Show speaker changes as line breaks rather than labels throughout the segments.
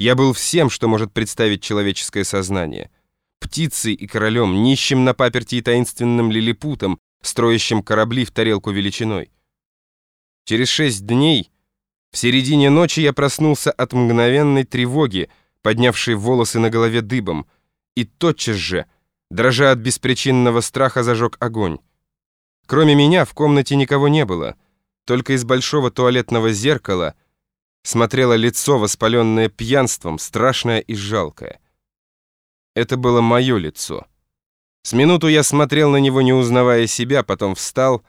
Я был всем, что может представить человеческое сознание. Птицей и королем, нищим на паперти и таинственным лилипутом, строящим корабли в тарелку величиной. Через шесть дней, в середине ночи я проснулся от мгновенной тревоги, поднявшей волосы на голове дыбом, и тотчас же, дрожа от беспричинного страха, зажег огонь. Кроме меня в комнате никого не было, только из большого туалетного зеркала смотрело лицо, воспаленное пьянством, страшное и жалкое. Это было мое лицо. С минуту я смотрел на него, не узнавая себя, потом встал,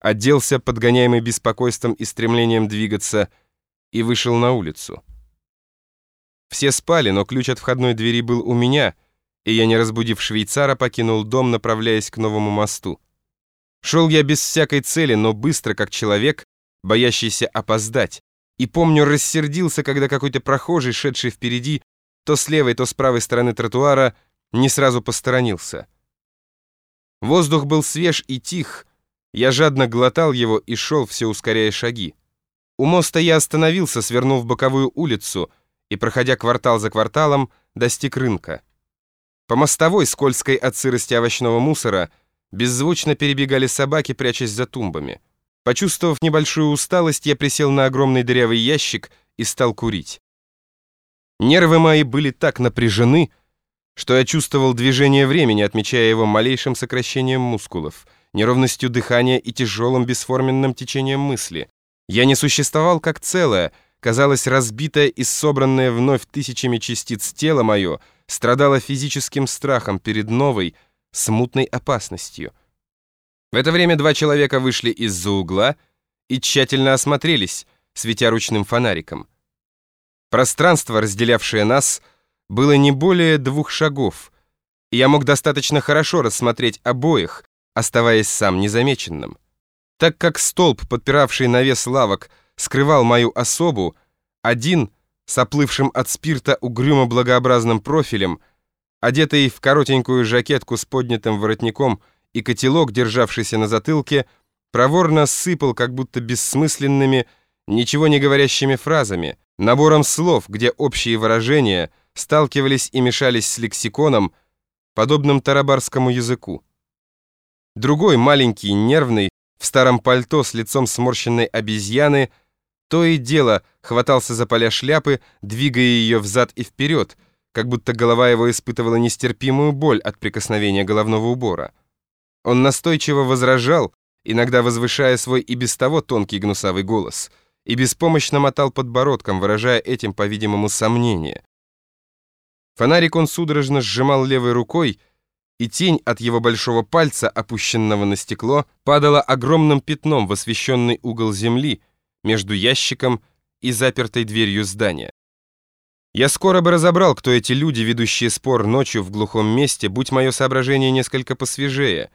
оделся, подгоняемый беспокойством и стремлением двигаться, и вышел на улицу. Все спали, но ключ от входной двери был у меня, и я, не разбудив швейцара, покинул дом, направляясь к новому мосту. Шел я без всякой цели, но быстро, как человек, боящийся опоздать, и, помню, рассердился, когда какой-то прохожий, шедший впереди, то с левой, то с правой стороны тротуара, не сразу посторонился. Воздух был свеж и тих, я жадно глотал его и шел, все ускоряя шаги. У моста я остановился, свернув в боковую улицу, и, проходя квартал за кварталом, достиг рынка. По мостовой, скользкой от сырости овощного мусора, беззвучно перебегали собаки, прячась за тумбами. Почувствовав небольшую усталость, я присел на огромный дырявый ящик и стал курить. Нервы мои были так напряжены, что я чувствовал движение времени, отмечая его малейшим сокращением мускулов, неровностью дыхания и тяжелым бесформенным течением мысли. Я не существовал как целое, казалось, разбитое и собранное вновь тысячами частиц тело мое страдало физическим страхом перед новой, смутной опасностью. В это время два человека вышли из-за угла и тщательно осмотрелись, светя ручным фонариком. Пространство, разделявшее нас, — было не более двух шагов, и я мог достаточно хорошо рассмотреть обоих, оставаясь сам незамеченным. Так как столб, подпиравший навес лавок, скрывал мою особу, один, с оплывшим от спирта угрюмо-благообразным профилем, одетый в коротенькую жакетку с поднятым воротником и котелок, державшийся на затылке, проворно сыпал как будто бессмысленными, ничего не говорящими фразами, набором слов, где общие выражения — сталкивались и мешались с лексиконом, подобным тарабарскому языку. Другой, маленький, нервный, в старом пальто с лицом сморщенной обезьяны, то и дело хватался за поля шляпы, двигая ее взад и вперед, как будто голова его испытывала нестерпимую боль от прикосновения головного убора. Он настойчиво возражал, иногда возвышая свой и без того тонкий гнусавый голос, и беспомощно мотал подбородком, выражая этим, по-видимому, сомнение. Фонарик он судорожно сжимал левой рукой, и тень от его большого пальца, опущенного на стекло, падала огромным пятном в освещенный угол земли между ящиком и запертой дверью здания. Я скоро бы разобрал, кто эти люди, ведущие спор ночью в глухом месте, будь мое соображение несколько посвежее.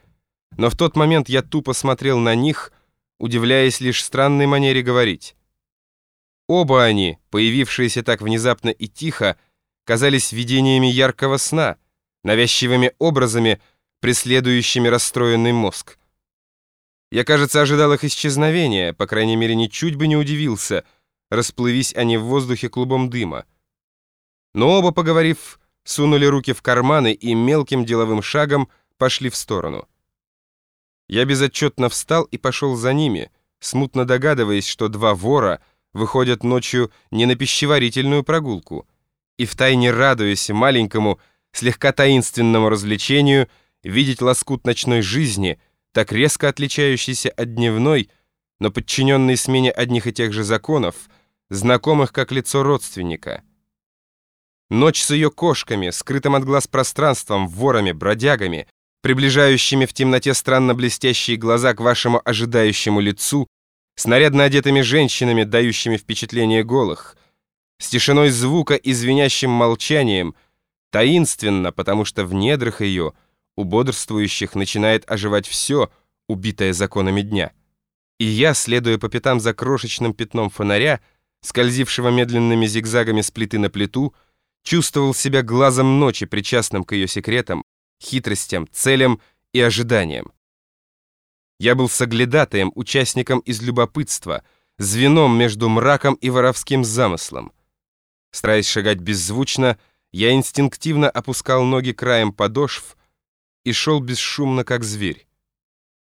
Но в тот момент я тупо смотрел на них, удивляясь лишь странной манере говорить. Оба они, появившиеся так внезапно и тихо, казались видениями яркого сна, навязчивыми образами, преследующими расстроенный мозг. Я, кажется, ожидал их исчезновения, по крайней мере, ничуть бы не удивился, расплывись они в воздухе клубом дыма. Но оба, поговорив, сунули руки в карманы и мелким деловым шагом пошли в сторону. Я безотчетно встал и пошел за ними, смутно догадываясь, что два вора выходят ночью не на пищеварительную прогулку, и втайне радуясь маленькому, слегка таинственному развлечению видеть лоскут ночной жизни, так резко отличающийся от дневной, но подчиненный смене одних и тех же законов, знакомых как лицо родственника. Ночь с ее кошками, скрытым от глаз пространством, ворами, бродягами, приближающими в темноте странно блестящие глаза к вашему ожидающему лицу, с нарядно одетыми женщинами, дающими впечатление голых — с тишиной звука и звенящим молчанием, таинственно, потому что в недрах ее, у бодрствующих, начинает оживать все, убитое законами дня. И я, следуя по пятам за крошечным пятном фонаря, скользившего медленными зигзагами с плиты на плиту, чувствовал себя глазом ночи, причастным к ее секретам, хитростям, целям и ожиданиям. Я был соглядатаем, участником из любопытства, звеном между мраком и воровским замыслом. Стараясь шагать беззвучно, я инстинктивно опускал ноги краем подошв и шел бесшумно, как зверь.